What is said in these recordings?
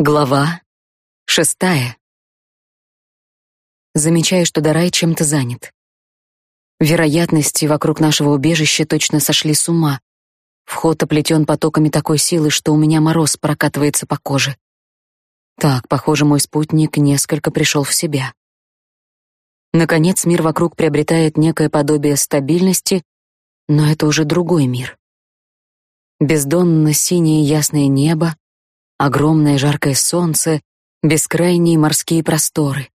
Глава шестая. Замечаю, что Дарай чем-то занят. Вероятности вокруг нашего убежища точно сошли с ума. Вход оплетен потоками такой силы, что у меня мороз прокатывается по коже. Так, похоже, мой спутник несколько пришел в себя. Наконец, мир вокруг приобретает некое подобие стабильности, но это уже другой мир. Бездонно синее ясное небо, огромное жаркое солнце, бескрайние морские просторы.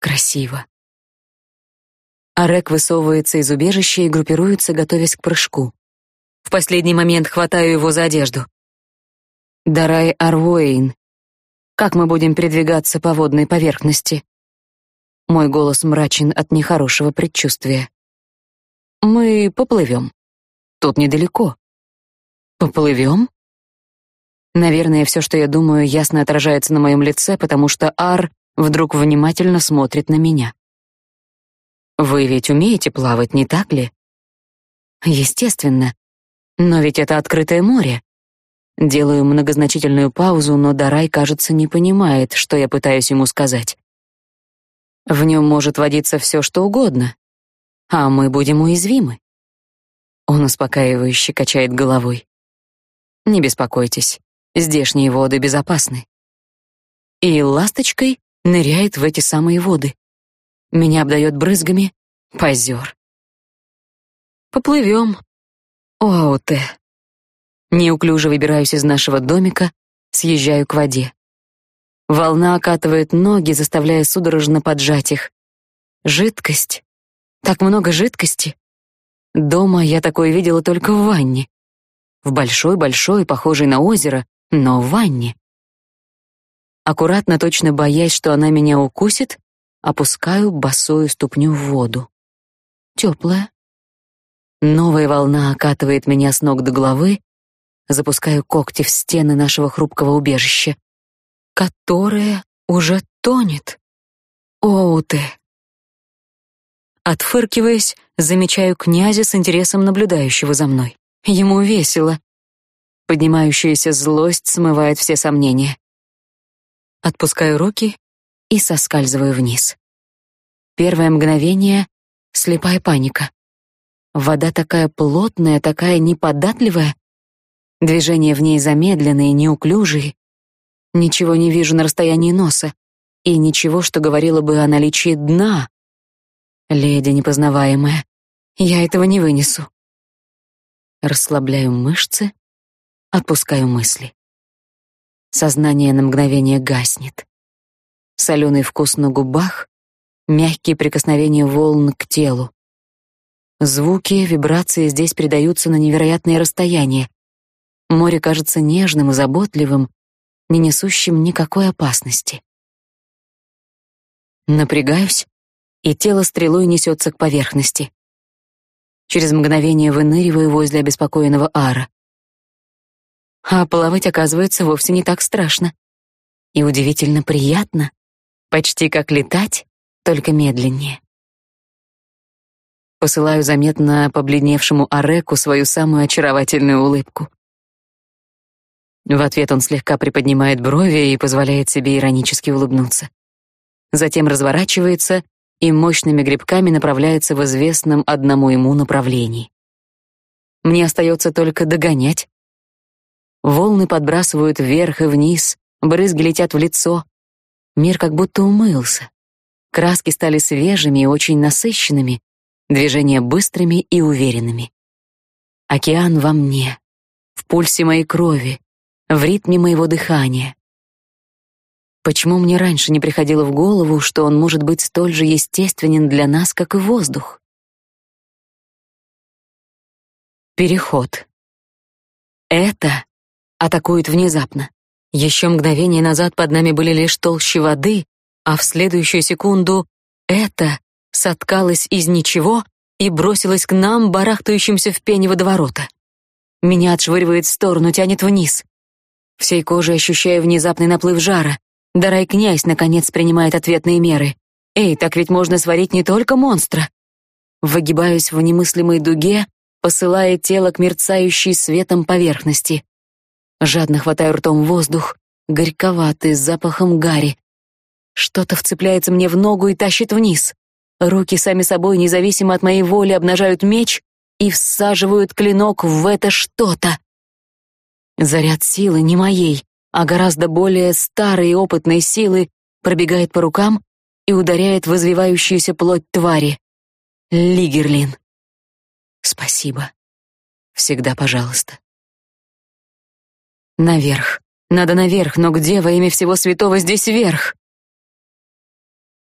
Красиво. Арек высовывается из убежища и группируется, готовясь к прыжку. В последний момент хватаю его за одежду. Дарай Арвоин, как мы будем передвигаться по водной поверхности? Мой голос мрачен от нехорошего предчувствия. Мы поплывем. Тут недалеко. Поплывем? Наверное, все, что я думаю, ясно отражается на моем лице, потому что Ар вдруг внимательно смотрит на меня. Вы ведь умеете плавать, не так ли? Естественно. Но ведь это открытое море. Делаю многозначительную паузу, но Дарай, кажется, не понимает, что я пытаюсь ему сказать. В нем может водиться все, что угодно, а мы будем уязвимы. Он успокаивающе качает головой. Не беспокойтесь. Здешние воды безопасны. И ласточкой ныряет в эти самые воды. Меня обдает брызгами. Позер. Поплывем. Оуте. Неуклюже выбираюсь из нашего домика, съезжаю к воде. Волна окатывает ноги, заставляя судорожно поджать их. Жидкость. Так много жидкости. Дома я такое видела только в ванне. В большой-большой, похожей на озеро, но в ванне. Аккуратно, точно боясь, что она меня укусит, опускаю босую ступню в воду. Теплая. Новая волна окатывает меня с ног до головы, запускаю когти в стены нашего хрупкого убежища, которое уже тонет. Оуте. Отфыркиваясь, замечаю князя с интересом наблюдающего за мной. Ему весело. Поднимающаяся злость смывает все сомнения. Отпускаю руки и соскальзываю вниз. Первое мгновение — слепая паника. Вода такая плотная, такая неподатливая. Движения в ней замедленные, неуклюжие. Ничего не вижу на расстоянии носа. И ничего, что говорило бы о наличии дна. Леди непознаваемая. Я этого не вынесу. Расслабляю мышцы, Отпускаю мысли. Сознание на мгновение гаснет. Соленый вкус на губах, мягкие прикосновения волн к телу. Звуки, вибрации здесь передаются на невероятные расстояния. Море кажется нежным и заботливым, не несущим никакой опасности. Напрягаюсь, и тело стрелой несется к поверхности. Через мгновение выныриваю возле обеспокоенного Ара. А плавать, оказывается, вовсе не так страшно. И удивительно приятно. Почти как летать, только медленнее. Посылаю заметно побледневшему Ареку свою самую очаровательную улыбку. В ответ он слегка приподнимает брови и позволяет себе иронически улыбнуться. Затем разворачивается и мощными грибками направляется в известном одному ему направлении. Мне остается только догонять Волны подбрасывают вверх и вниз, брызги летят в лицо. Мир как будто умылся. Краски стали свежими и очень насыщенными, движения быстрыми и уверенными. Океан во мне, в пульсе моей крови, в ритме моего дыхания. Почему мне раньше не приходило в голову, что он может быть столь же естественен для нас, как и воздух? Переход. Это атакует внезапно. Еще мгновение назад под нами были лишь толщи воды, а в следующую секунду это соткалось из ничего и бросилось к нам, барахтающимся в пене водоворота. Меня отшвыривает в сторону, тянет вниз. Всей кожей ощущаю внезапный наплыв жара. Дарай князь наконец принимает ответные меры. Эй, так ведь можно сварить не только монстра. Выгибаюсь в немыслимой дуге, посылая тело к мерцающей светом поверхности. Жадно хватаю ртом воздух, горьковатый, с запахом гари. Что-то вцепляется мне в ногу и тащит вниз. Руки сами собой, независимо от моей воли, обнажают меч и всаживают клинок в это что-то. Заряд силы не моей, а гораздо более старой и опытной силы пробегает по рукам и ударяет в извивающуюся плоть твари. Лигерлин. Спасибо. Всегда пожалуйста. Наверх. Надо наверх, но где во имя всего святого здесь верх?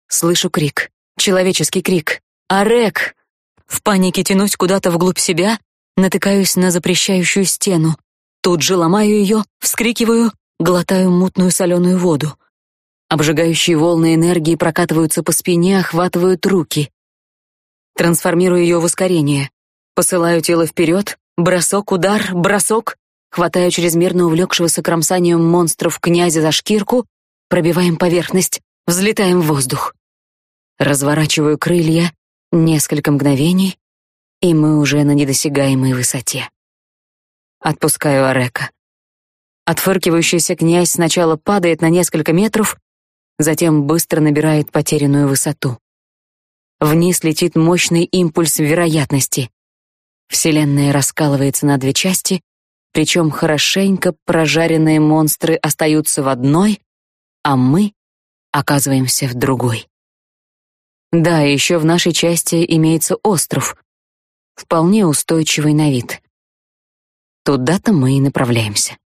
Слышу крик. Человеческий крик. «Арек!» В панике тянусь куда-то вглубь себя, натыкаюсь на запрещающую стену. Тут же ломаю ее, вскрикиваю, глотаю мутную соленую воду. Обжигающие волны энергии прокатываются по спине, охватывают руки. Трансформирую ее в ускорение. Посылаю тело вперед, бросок, удар, бросок. Хватаю чрезмерно увлекшегося кромсанием монстров князя за шкирку, пробиваем поверхность, взлетаем в воздух. Разворачиваю крылья, несколько мгновений, и мы уже на недосягаемой высоте. Отпускаю Арека. Отфыркивающийся князь сначала падает на несколько метров, затем быстро набирает потерянную высоту. Вниз летит мощный импульс вероятности. Вселенная раскалывается на две части, причем хорошенько прожаренные монстры остаются в одной, а мы оказываемся в другой. Да, еще в нашей части имеется остров, вполне устойчивый на вид. Туда-то мы и направляемся.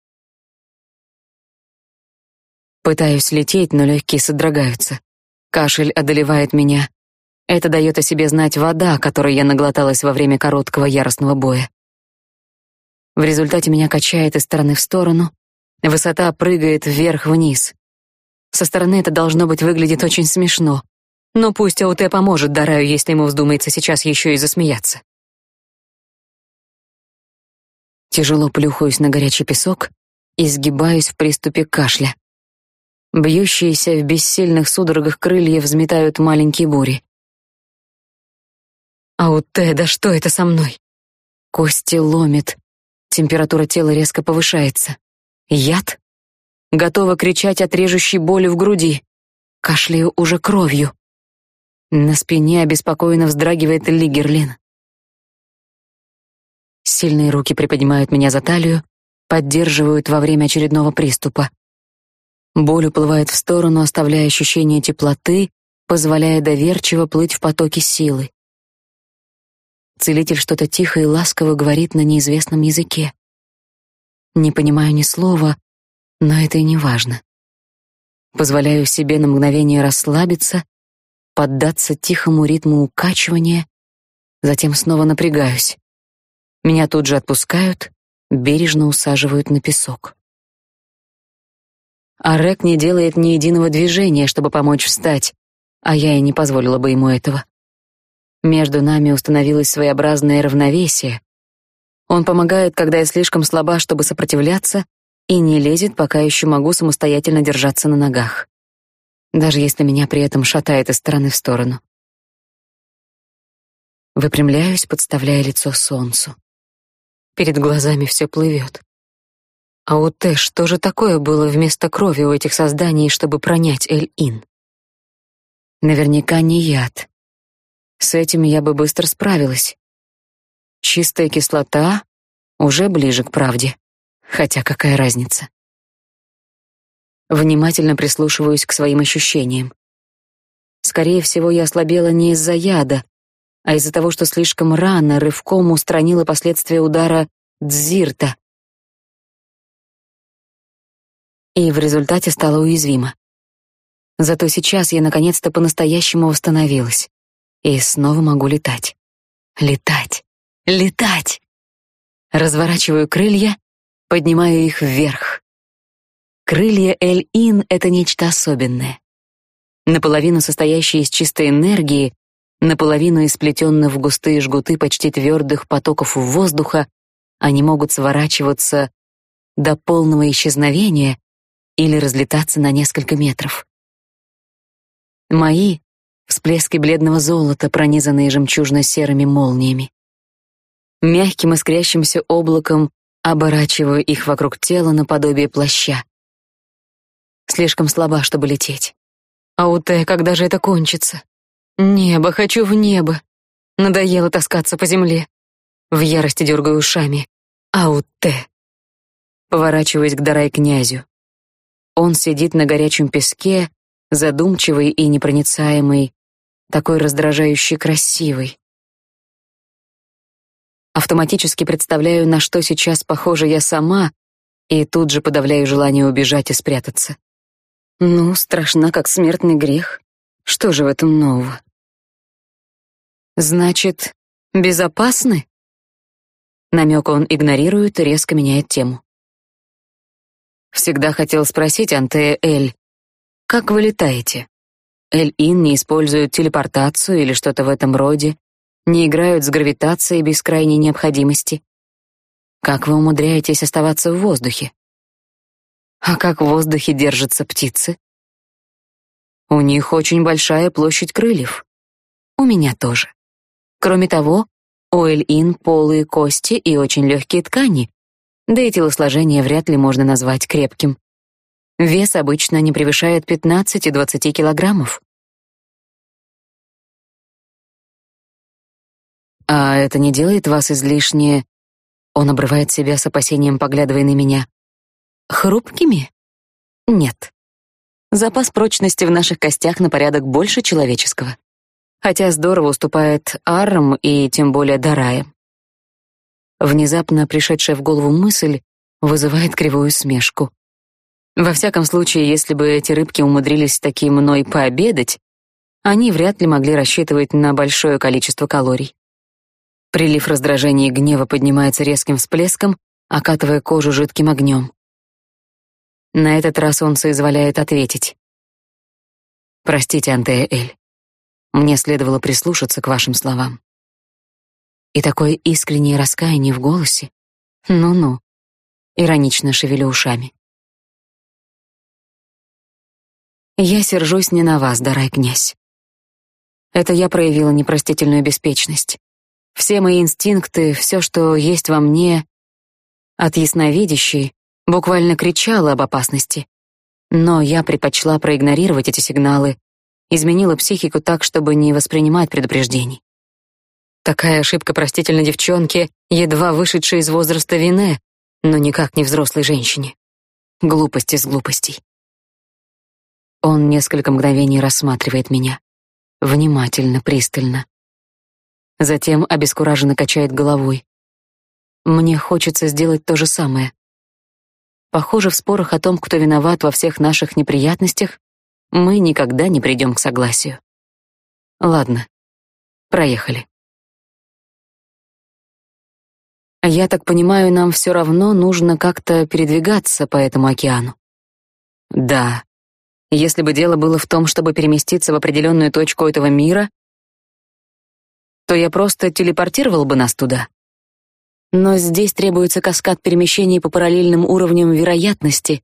Пытаюсь лететь, но легкие содрогаются. Кашель одолевает меня. Это дает о себе знать вода, которой я наглоталась во время короткого яростного боя. В результате меня качает из стороны в сторону, высота прыгает вверх-вниз. Со стороны это должно быть выглядит очень смешно, но пусть АУТ поможет Дараю, если ему вздумается сейчас еще и засмеяться. Тяжело плюхаюсь на горячий песок и сгибаюсь в приступе кашля. Бьющиеся в бессильных судорогах крылья взметают маленькие бури. Ауте, да что это со мной? Кости ломит. Температура тела резко повышается. Яд? Готова кричать от режущей боли в груди. Кашляю уже кровью. На спине обеспокоенно вздрагивает Лигерлин. Сильные руки приподнимают меня за талию, поддерживают во время очередного приступа. Боль уплывает в сторону, оставляя ощущение теплоты, позволяя доверчиво плыть в потоке силы. Целитель что-то тихо и ласково говорит на неизвестном языке. Не понимаю ни слова, но это и не важно. Позволяю себе на мгновение расслабиться, поддаться тихому ритму укачивания, затем снова напрягаюсь. Меня тут же отпускают, бережно усаживают на песок. Арек не делает ни единого движения, чтобы помочь встать, а я и не позволила бы ему этого. Между нами установилось своеобразное равновесие. Он помогает, когда я слишком слаба, чтобы сопротивляться, и не лезет, пока еще могу самостоятельно держаться на ногах. Даже если меня при этом шатает из стороны в сторону. Выпрямляюсь, подставляя лицо солнцу. Перед глазами все плывет. А у Тэш что же такое было вместо крови у этих созданий, чтобы пронять Эль-Ин? Наверняка не яд. С этим я бы быстро справилась. Чистая кислота уже ближе к правде. Хотя какая разница? Внимательно прислушиваюсь к своим ощущениям. Скорее всего, я ослабела не из-за яда, а из-за того, что слишком рано рывком устранила последствия удара дзирта. И в результате стала уязвима. Зато сейчас я наконец-то по-настоящему восстановилась и снова могу летать. Летать. Летать. Разворачиваю крылья, поднимаю их вверх. Крылья Эль-Ин — это нечто особенное. Наполовину состоящие из чистой энергии, наполовину исплетенные в густые жгуты почти твердых потоков воздуха, они могут сворачиваться до полного исчезновения или разлетаться на несколько метров. Мои всплески бледного золота, пронизанные жемчужно-серыми молниями. Мягким искрящимся облаком оборачиваю их вокруг тела наподобие плаща. слишком слаба, чтобы лететь. Ауте, когда же это кончится? Небо, хочу в небо. Надоело таскаться по земле. В ярости дергаю ушами. Ауте. Поворачиваюсь к Дарай князю. Он сидит на горячем песке, задумчивый и непроницаемый, такой раздражающе красивый. Автоматически представляю, на что сейчас похожа я сама, и тут же подавляю желание убежать и спрятаться. Ну, страшна как смертный грех. Что же в этом нового? Значит, безопасны? Намек он игнорирует и резко меняет тему. Всегда хотел спросить Антея Эль, как вы летаете? Эль-Ин не используют телепортацию или что-то в этом роде, не играют с гравитацией без крайней необходимости. Как вы умудряетесь оставаться в воздухе? А как в воздухе держатся птицы? У них очень большая площадь крыльев. У меня тоже. Кроме того, у Эль-Ин полые кости и очень легкие ткани, да и телосложение вряд ли можно назвать крепким. Вес обычно не превышает 15-20 килограммов. А это не делает вас излишне... Он обрывает себя с опасением, поглядывая на меня. Хрупкими? Нет. Запас прочности в наших костях на порядок больше человеческого. Хотя здорово уступает арам и тем более дараям. Внезапно пришедшая в голову мысль вызывает кривую смешку. Во всяком случае, если бы эти рыбки умудрились таки мной пообедать, они вряд ли могли рассчитывать на большое количество калорий. Прилив раздражения и гнева поднимается резким всплеском, окатывая кожу жидким огнем. На этот раз он соизволяет ответить. «Простите, Антея Эль, мне следовало прислушаться к вашим словам». И такое искреннее раскаяние в голосе. Ну-ну, иронично шевелю ушами. Я сержусь не на вас, дорогой князь. Это я проявила непростительную беспечность. Все мои инстинкты, все, что есть во мне, от ясновидящей, буквально кричала об опасности. Но я предпочла проигнорировать эти сигналы, изменила психику так, чтобы не воспринимать предупреждений. Такая ошибка простительна девчонке, едва вышедшей из возраста вины, но никак не взрослой женщине. Глупость из глупостей. Он несколько мгновений рассматривает меня. Внимательно, пристально. Затем обескураженно качает головой. Мне хочется сделать то же самое. Похоже, в спорах о том, кто виноват во всех наших неприятностях, мы никогда не придем к согласию. Ладно, проехали. Я так понимаю, нам все равно нужно как-то передвигаться по этому океану. Да. Если бы дело было в том, чтобы переместиться в определенную точку этого мира, то я просто телепортировал бы нас туда. Но здесь требуется каскад перемещений по параллельным уровням вероятности,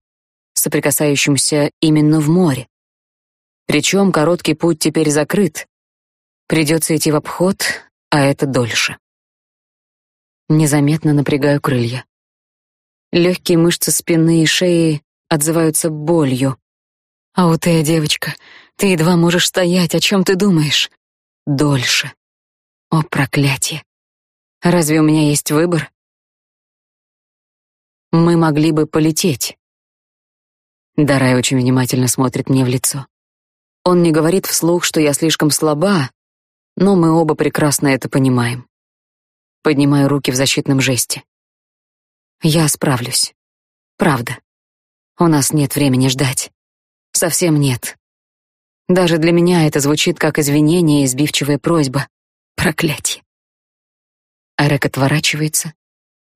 соприкасающимся именно в море. Причем короткий путь теперь закрыт. Придется идти в обход, а это дольше. Незаметно напрягаю крылья. Легкие мышцы спины и шеи отзываются болью. А у ты, девочка, ты едва можешь стоять, о чем ты думаешь? Дольше. О, проклятие. Разве у меня есть выбор? Мы могли бы полететь. Дарай очень внимательно смотрит мне в лицо. Он не говорит вслух, что я слишком слаба, но мы оба прекрасно это понимаем. Поднимаю руки в защитном жесте. Я справлюсь. Правда. У нас нет времени ждать. Совсем нет. Даже для меня это звучит как извинение и сбивчивая просьба. Проклятие. Арек отворачивается.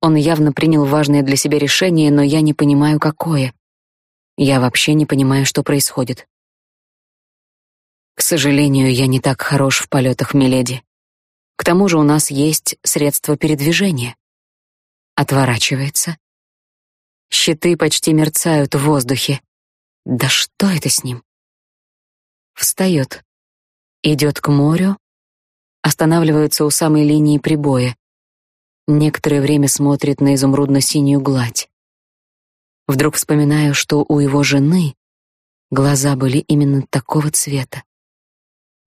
Он явно принял важное для себя решение, но я не понимаю, какое. Я вообще не понимаю, что происходит. К сожалению, я не так хорош в полетах, миледи. К тому же у нас есть средства передвижения. Отворачивается. Щиты почти мерцают в воздухе. Да что это с ним? Встает. Идет к морю. Останавливается у самой линии прибоя. Некоторое время смотрит на изумрудно-синюю гладь. Вдруг вспоминаю, что у его жены Глаза были именно такого цвета.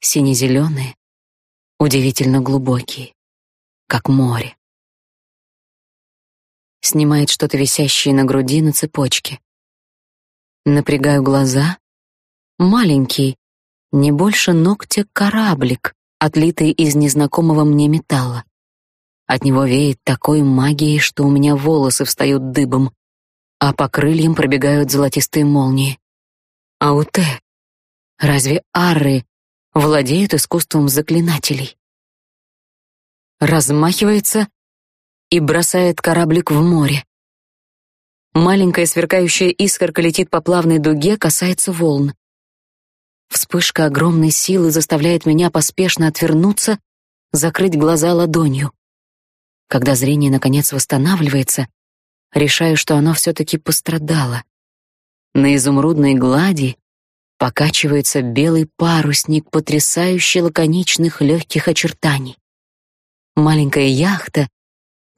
Сине-зеленые, удивительно глубокие, как море. Снимает что-то висящее на груди на цепочке. Напрягаю глаза. Маленький, не больше ногтя кораблик, отлитый из незнакомого мне металла. От него веет такой магией, что у меня волосы встают дыбом, а по крыльям пробегают золотистые молнии. Ауте. Разве арры владеют искусством заклинателей? Размахивается и бросает кораблик в море. Маленькая сверкающая искорка летит по плавной дуге, касается волн. Вспышка огромной силы заставляет меня поспешно отвернуться, закрыть глаза ладонью. Когда зрение наконец восстанавливается, решаю, что оно все таки пострадало. На изумрудной глади покачивается белый парусник потрясающе лаконичных легких очертаний. Маленькая яхта,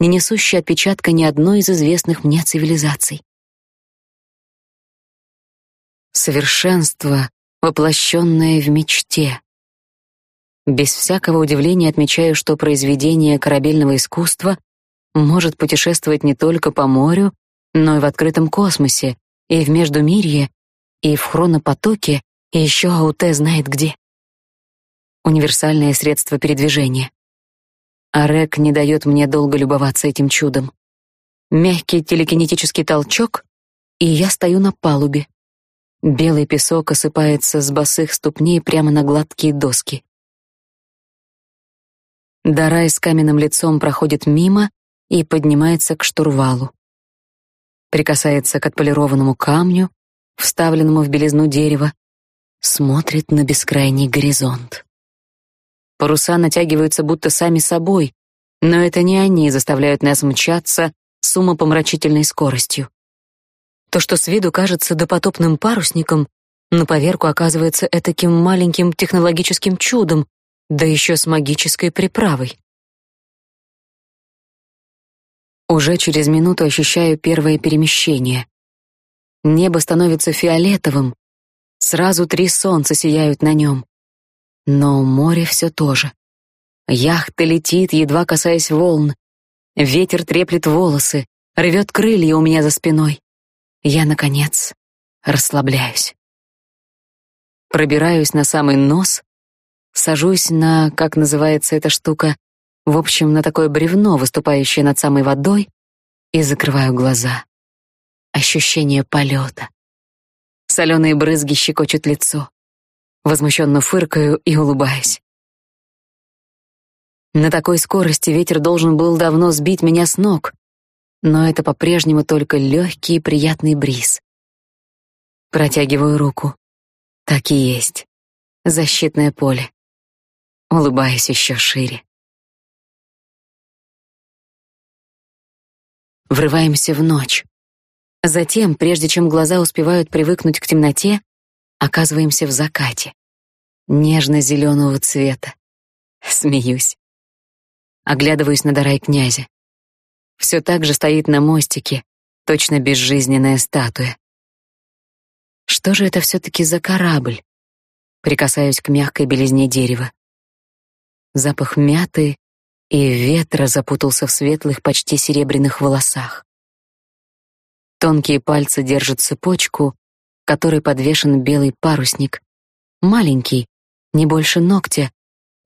не несущая отпечатка ни одной из известных мне цивилизаций. Совершенство, воплощенное в мечте. Без всякого удивления отмечаю, что произведение корабельного искусства может путешествовать не только по морю, но и в открытом космосе, и в Междумирье, и в хронопотоке, и еще Ауте знает где. Универсальное средство передвижения. А Рек не дает мне долго любоваться этим чудом. Мягкий телекинетический толчок, и я стою на палубе. Белый песок осыпается с босых ступней прямо на гладкие доски. Дарай с каменным лицом проходит мимо и поднимается к штурвалу прикасается к отполированному камню, вставленному в белизну дерева, смотрит на бескрайний горизонт. Паруса натягиваются будто сами собой, но это не они заставляют нас мчаться с умопомрачительной скоростью. То, что с виду кажется допотопным парусником, на поверку оказывается этаким маленьким технологическим чудом, да еще с магической приправой. Уже через минуту ощущаю первое перемещение. Небо становится фиолетовым, сразу три солнца сияют на нем. Но море все то же. Яхта летит, едва касаясь волн. Ветер треплет волосы, рвет крылья у меня за спиной. Я, наконец, расслабляюсь. Пробираюсь на самый нос, сажусь на, как называется эта штука, в общем, на такое бревно, выступающее над самой водой, и закрываю глаза. Ощущение полета. Соленые брызги щекочут лицо. Возмущенно фыркаю и улыбаюсь. На такой скорости ветер должен был давно сбить меня с ног, но это по-прежнему только легкий и приятный бриз. Протягиваю руку. Так и есть. Защитное поле. Улыбаюсь еще шире. врываемся в ночь. Затем, прежде чем глаза успевают привыкнуть к темноте, оказываемся в закате. Нежно-зеленого цвета. Смеюсь. Оглядываюсь на Дарай князя. Все так же стоит на мостике, точно безжизненная статуя. Что же это все таки за корабль? Прикасаюсь к мягкой белизне дерева. Запах мяты и ветра запутался в светлых, почти серебряных волосах. Тонкие пальцы держат цепочку, которой подвешен белый парусник, маленький, не больше ногтя,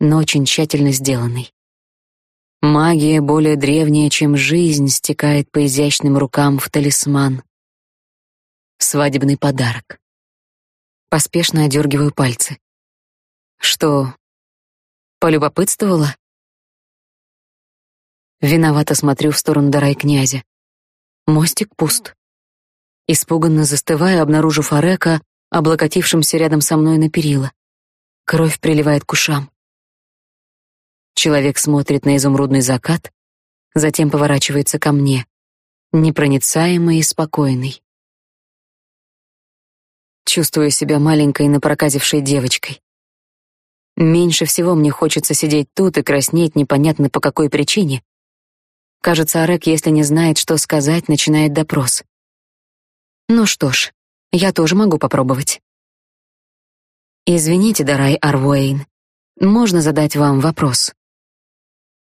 но очень тщательно сделанный. Магия более древняя, чем жизнь, стекает по изящным рукам в талисман. Свадебный подарок. Поспешно одергиваю пальцы. Что, полюбопытствовала? Виновато смотрю в сторону Дарай князя. Мостик пуст. Испуганно застываю, обнаружив Арека, облокотившимся рядом со мной на перила. Кровь приливает к ушам. Человек смотрит на изумрудный закат, затем поворачивается ко мне, непроницаемый и спокойный. Чувствую себя маленькой напроказившей девочкой. Меньше всего мне хочется сидеть тут и краснеть непонятно по какой причине, Кажется, Арек, если не знает, что сказать, начинает допрос. Ну что ж, я тоже могу попробовать. Извините, Дарай Арвуэйн, можно задать вам вопрос?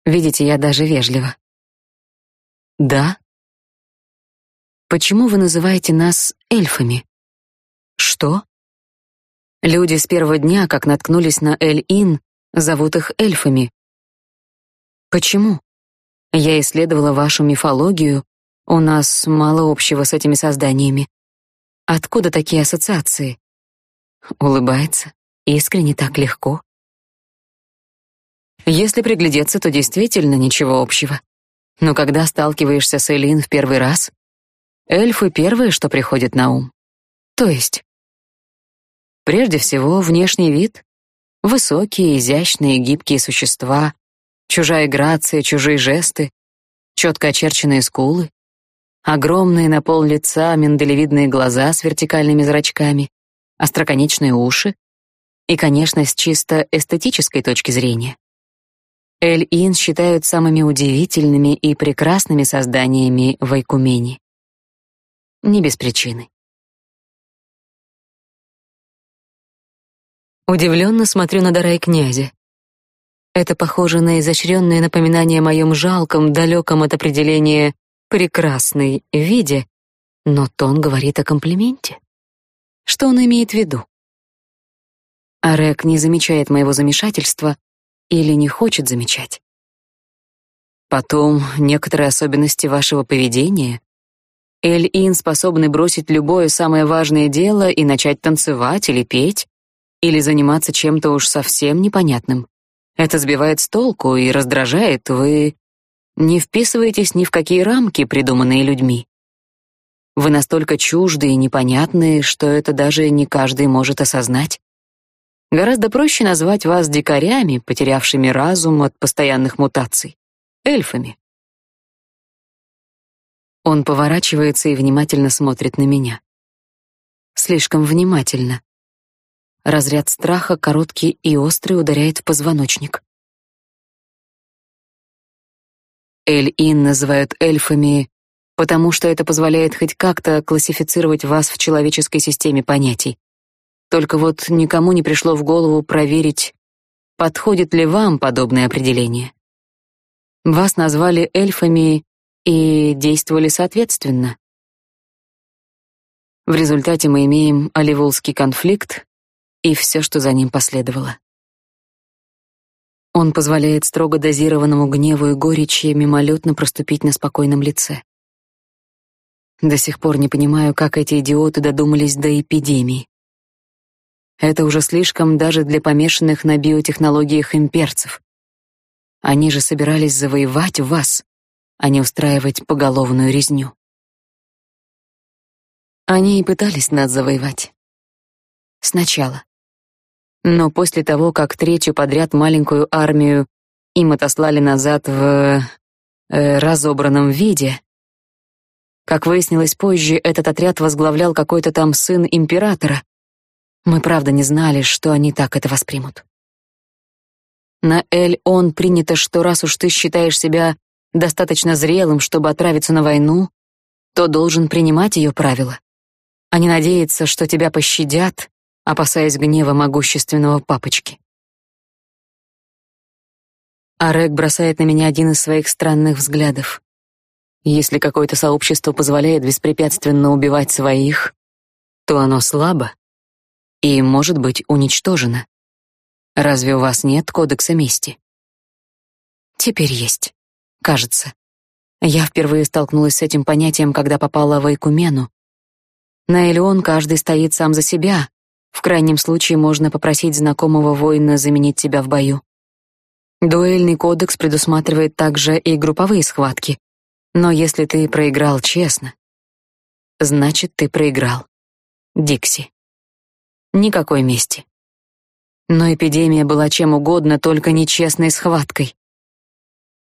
Видите, я даже вежлива. Да? Почему вы называете нас эльфами? Что? Люди с первого дня, как наткнулись на Эль-Ин, зовут их эльфами. Почему? Я исследовала вашу мифологию, у нас мало общего с этими созданиями. Откуда такие ассоциации? Улыбается, искренне так легко. Если приглядеться, то действительно ничего общего. Но когда сталкиваешься с Элин в первый раз, эльфы первые, что приходит на ум. То есть прежде всего внешний вид, высокие, изящные, гибкие существа, чужая грация, чужие жесты, четко очерченные скулы, огромные на пол лица миндалевидные глаза с вертикальными зрачками, остроконечные уши и, конечно, с чисто эстетической точки зрения. Эль-Ин считают самыми удивительными и прекрасными созданиями в Айкумене. Не без причины. Удивленно смотрю на Дарай князя. Это похоже на изощренное напоминание о моем жалком, далеком от определения прекрасной виде, но тон говорит о комплименте. Что он имеет в виду? Арек не замечает моего замешательства или не хочет замечать. Потом некоторые особенности вашего поведения. Эль-Ин способны бросить любое самое важное дело и начать танцевать или петь, или заниматься чем-то уж совсем непонятным. Это сбивает с толку и раздражает, вы не вписываетесь ни в какие рамки, придуманные людьми. Вы настолько чужды и непонятны, что это даже не каждый может осознать. Гораздо проще назвать вас дикарями, потерявшими разум от постоянных мутаций, эльфами. Он поворачивается и внимательно смотрит на меня. Слишком внимательно. Разряд страха, короткий и острый, ударяет в позвоночник. Эль-Ин называют эльфами, потому что это позволяет хоть как-то классифицировать вас в человеческой системе понятий. Только вот никому не пришло в голову проверить, подходит ли вам подобное определение. Вас назвали эльфами и действовали соответственно. В результате мы имеем Оливулский конфликт, и все, что за ним последовало. Он позволяет строго дозированному гневу и горечи мимолетно проступить на спокойном лице. До сих пор не понимаю, как эти идиоты додумались до эпидемии. Это уже слишком даже для помешанных на биотехнологиях имперцев. Они же собирались завоевать вас, а не устраивать поголовную резню. Они и пытались нас завоевать. Сначала. Но после того, как третью подряд маленькую армию им отослали назад в э, разобранном виде, как выяснилось позже, этот отряд возглавлял какой-то там сын императора. Мы правда не знали, что они так это воспримут. На Эль-Он принято, что раз уж ты считаешь себя достаточно зрелым, чтобы отправиться на войну, то должен принимать ее правила, а не надеяться, что тебя пощадят опасаясь гнева могущественного папочки. Арек бросает на меня один из своих странных взглядов. Если какое-то сообщество позволяет беспрепятственно убивать своих, то оно слабо и может быть уничтожено. Разве у вас нет кодекса мести? Теперь есть, кажется. Я впервые столкнулась с этим понятием, когда попала в Айкумену. На Элеон каждый стоит сам за себя, в крайнем случае можно попросить знакомого воина заменить тебя в бою. Дуэльный кодекс предусматривает также и групповые схватки. Но если ты проиграл честно, значит, ты проиграл. Дикси. Никакой мести. Но эпидемия была чем угодно, только нечестной схваткой.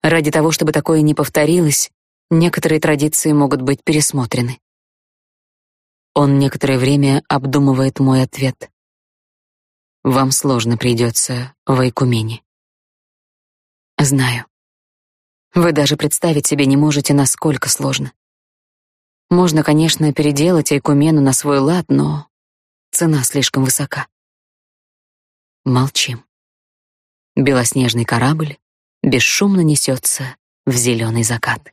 Ради того, чтобы такое не повторилось, некоторые традиции могут быть пересмотрены. Он некоторое время обдумывает мой ответ. Вам сложно придется в Айкумене. Знаю. Вы даже представить себе не можете, насколько сложно. Можно, конечно, переделать Айкумену на свой лад, но цена слишком высока. молчим. Белоснежный корабль бесшумно несется в зеленый закат.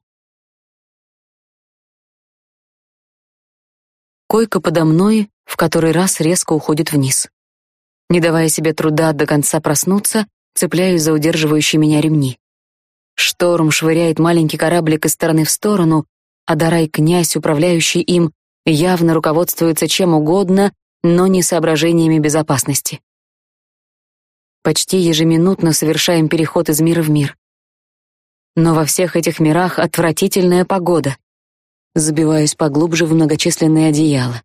Койка подо мной в который раз резко уходит вниз. Не давая себе труда до конца проснуться, цепляюсь за удерживающие меня ремни. Шторм швыряет маленький кораблик из стороны в сторону, а Дарай князь, управляющий им, явно руководствуется чем угодно, но не соображениями безопасности. Почти ежеминутно совершаем переход из мира в мир. Но во всех этих мирах отвратительная погода. Забиваюсь поглубже в многочисленные одеяла.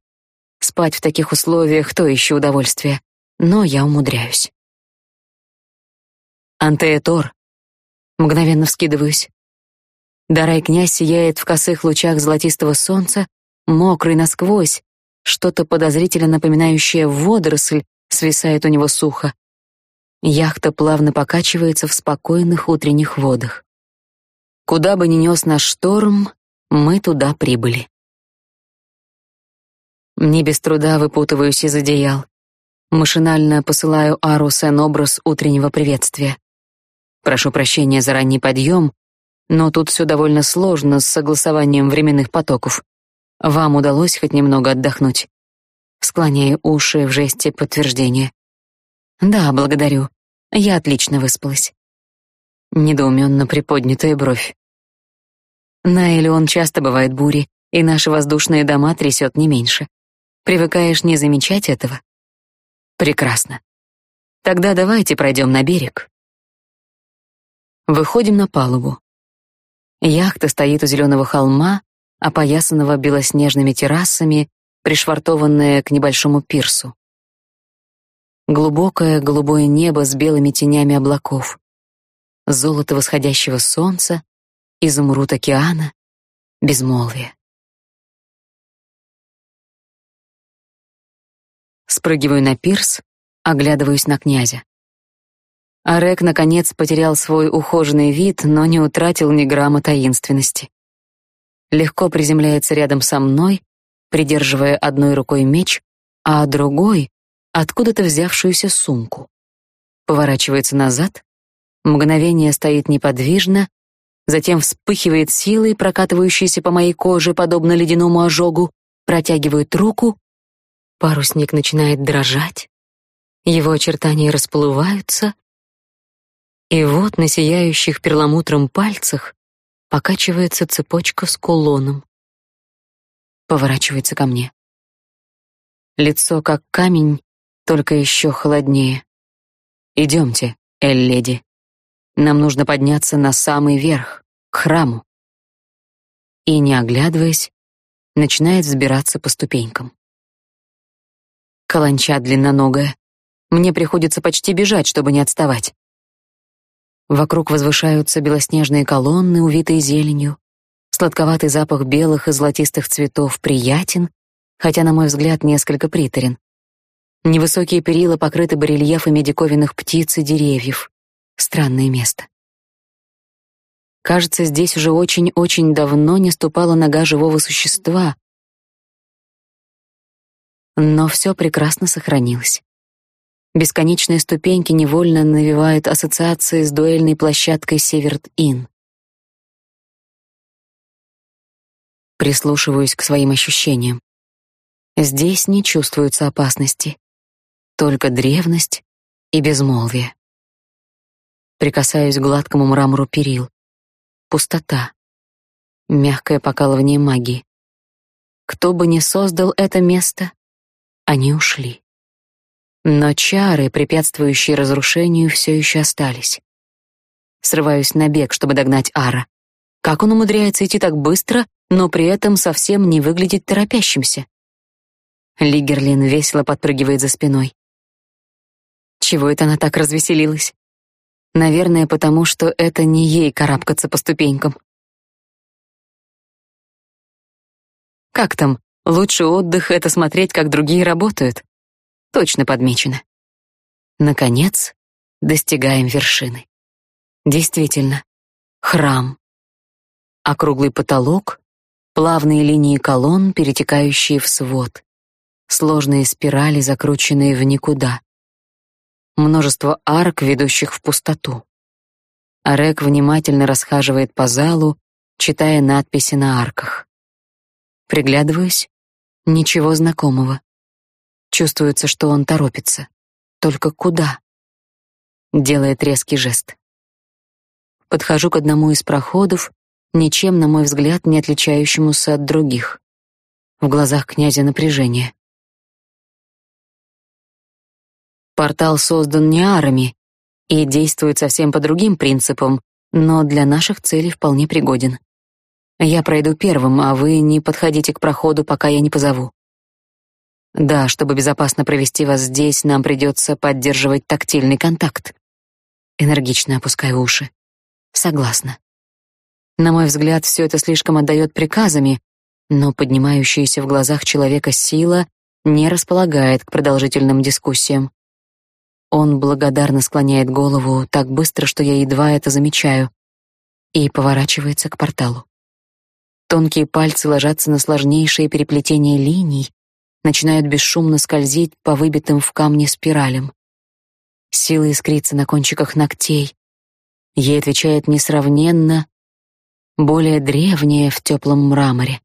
Спать в таких условиях — то еще удовольствие. Но я умудряюсь. Антеэтор. Мгновенно вскидываюсь. Дарай князь сияет в косых лучах золотистого солнца, мокрый насквозь. Что-то подозрительно напоминающее водоросль свисает у него сухо. Яхта плавно покачивается в спокойных утренних водах. Куда бы ни нес наш шторм, мы туда прибыли. Не без труда выпутываюсь из одеял. Машинально посылаю Ару Сен образ утреннего приветствия. Прошу прощения за ранний подъем, но тут все довольно сложно с согласованием временных потоков. Вам удалось хоть немного отдохнуть? Склоняю уши в жесте подтверждения. Да, благодарю. Я отлично выспалась. Недоуменно приподнятая бровь. На Элеон часто бывают бури, и наши воздушные дома трясет не меньше. Привыкаешь не замечать этого? Прекрасно. Тогда давайте пройдем на берег. Выходим на палубу. Яхта стоит у зеленого холма, опоясанного белоснежными террасами, пришвартованная к небольшому пирсу. Глубокое голубое небо с белыми тенями облаков, золото восходящего солнца, изумруд океана, безмолвие. Спрыгиваю на пирс, оглядываюсь на князя. Арек наконец потерял свой ухоженный вид, но не утратил ни грамма таинственности. Легко приземляется рядом со мной, придерживая одной рукой меч, а другой — откуда-то взявшуюся сумку. Поворачивается назад, мгновение стоит неподвижно, затем вспыхивает силой, прокатывающейся по моей коже, подобно ледяному ожогу, протягивает руку Парусник начинает дрожать, его очертания расплываются, и вот на сияющих перламутром пальцах покачивается цепочка с кулоном. Поворачивается ко мне. Лицо как камень, только еще холоднее. Идемте, Эль-леди. Нам нужно подняться на самый верх, к храму. И, не оглядываясь, начинает взбираться по ступенькам. Каланча длинноногая. Мне приходится почти бежать, чтобы не отставать. Вокруг возвышаются белоснежные колонны, увитые зеленью. Сладковатый запах белых и золотистых цветов приятен, хотя, на мой взгляд, несколько приторен. Невысокие перила покрыты барельефами диковинных птиц и деревьев. Странное место. Кажется, здесь уже очень-очень давно не ступала нога живого существа, но все прекрасно сохранилось. Бесконечные ступеньки невольно навевают ассоциации с дуэльной площадкой Северт-Ин. Прислушиваюсь к своим ощущениям. Здесь не чувствуется опасности, только древность и безмолвие. Прикасаюсь к гладкому мрамору перил. Пустота. Мягкое покалывание магии. Кто бы ни создал это место, они ушли. Но чары, препятствующие разрушению, все еще остались. Срываюсь на бег, чтобы догнать Ара. Как он умудряется идти так быстро, но при этом совсем не выглядит торопящимся? Лигерлин весело подпрыгивает за спиной. Чего это она так развеселилась? Наверное, потому что это не ей карабкаться по ступенькам. Как там? Лучший отдых — это смотреть, как другие работают. Точно подмечено. Наконец, достигаем вершины. Действительно, храм. Округлый потолок, плавные линии колонн, перетекающие в свод, сложные спирали, закрученные в никуда. Множество арок, ведущих в пустоту. Арек внимательно расхаживает по залу, читая надписи на арках. Приглядываюсь, ничего знакомого. Чувствуется, что он торопится. Только куда? Делает резкий жест. Подхожу к одному из проходов, ничем, на мой взгляд, не отличающемуся от других. В глазах князя напряжение. Портал создан не арами и действует совсем по другим принципам, но для наших целей вполне пригоден. Я пройду первым, а вы не подходите к проходу, пока я не позову. Да, чтобы безопасно провести вас здесь, нам придется поддерживать тактильный контакт. Энергично опускаю уши. Согласна. На мой взгляд, все это слишком отдает приказами, но поднимающаяся в глазах человека сила не располагает к продолжительным дискуссиям. Он благодарно склоняет голову так быстро, что я едва это замечаю, и поворачивается к порталу. Тонкие пальцы ложатся на сложнейшие переплетения линий, начинают бесшумно скользить по выбитым в камне спиралям. Сила искрится на кончиках ногтей. Ей отвечает несравненно более древняя в теплом мраморе.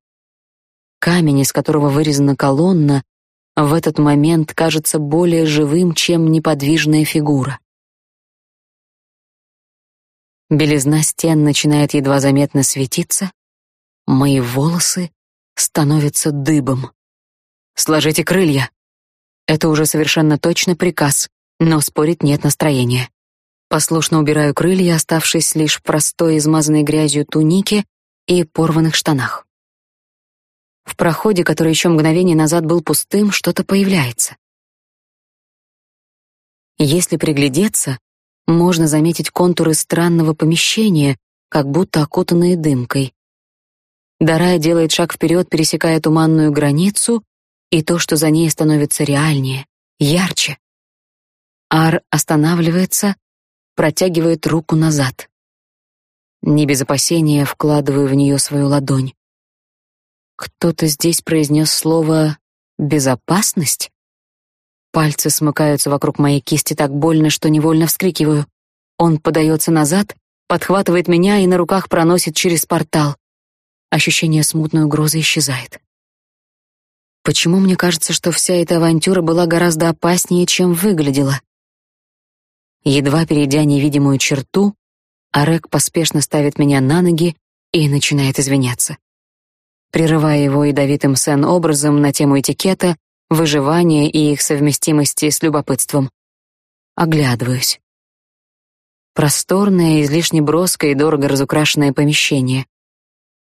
Камень, из которого вырезана колонна, в этот момент кажется более живым, чем неподвижная фигура. Белизна стен начинает едва заметно светиться, мои волосы становятся дыбом. Сложите крылья. Это уже совершенно точно приказ, но спорить нет настроения. Послушно убираю крылья, оставшись лишь в простой измазанной грязью тунике и порванных штанах. В проходе, который еще мгновение назад был пустым, что-то появляется. Если приглядеться, можно заметить контуры странного помещения, как будто окутанные дымкой. Дарая делает шаг вперед, пересекая туманную границу, и то, что за ней становится реальнее, ярче. Ар останавливается, протягивает руку назад. Не без опасения вкладываю в нее свою ладонь. Кто-то здесь произнес слово «безопасность»? Пальцы смыкаются вокруг моей кисти так больно, что невольно вскрикиваю. Он подается назад, подхватывает меня и на руках проносит через портал. Ощущение смутной угрозы исчезает. Почему мне кажется, что вся эта авантюра была гораздо опаснее, чем выглядела? Едва перейдя невидимую черту, Арек поспешно ставит меня на ноги и начинает извиняться прерывая его ядовитым сен-образом на тему этикета, выживания и их совместимости с любопытством. Оглядываюсь. Просторное, излишне броское и дорого разукрашенное помещение.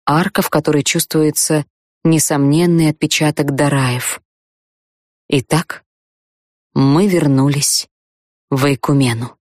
Арка, в которой чувствуется несомненный отпечаток Дараев. Итак, мы вернулись в Эйкумену.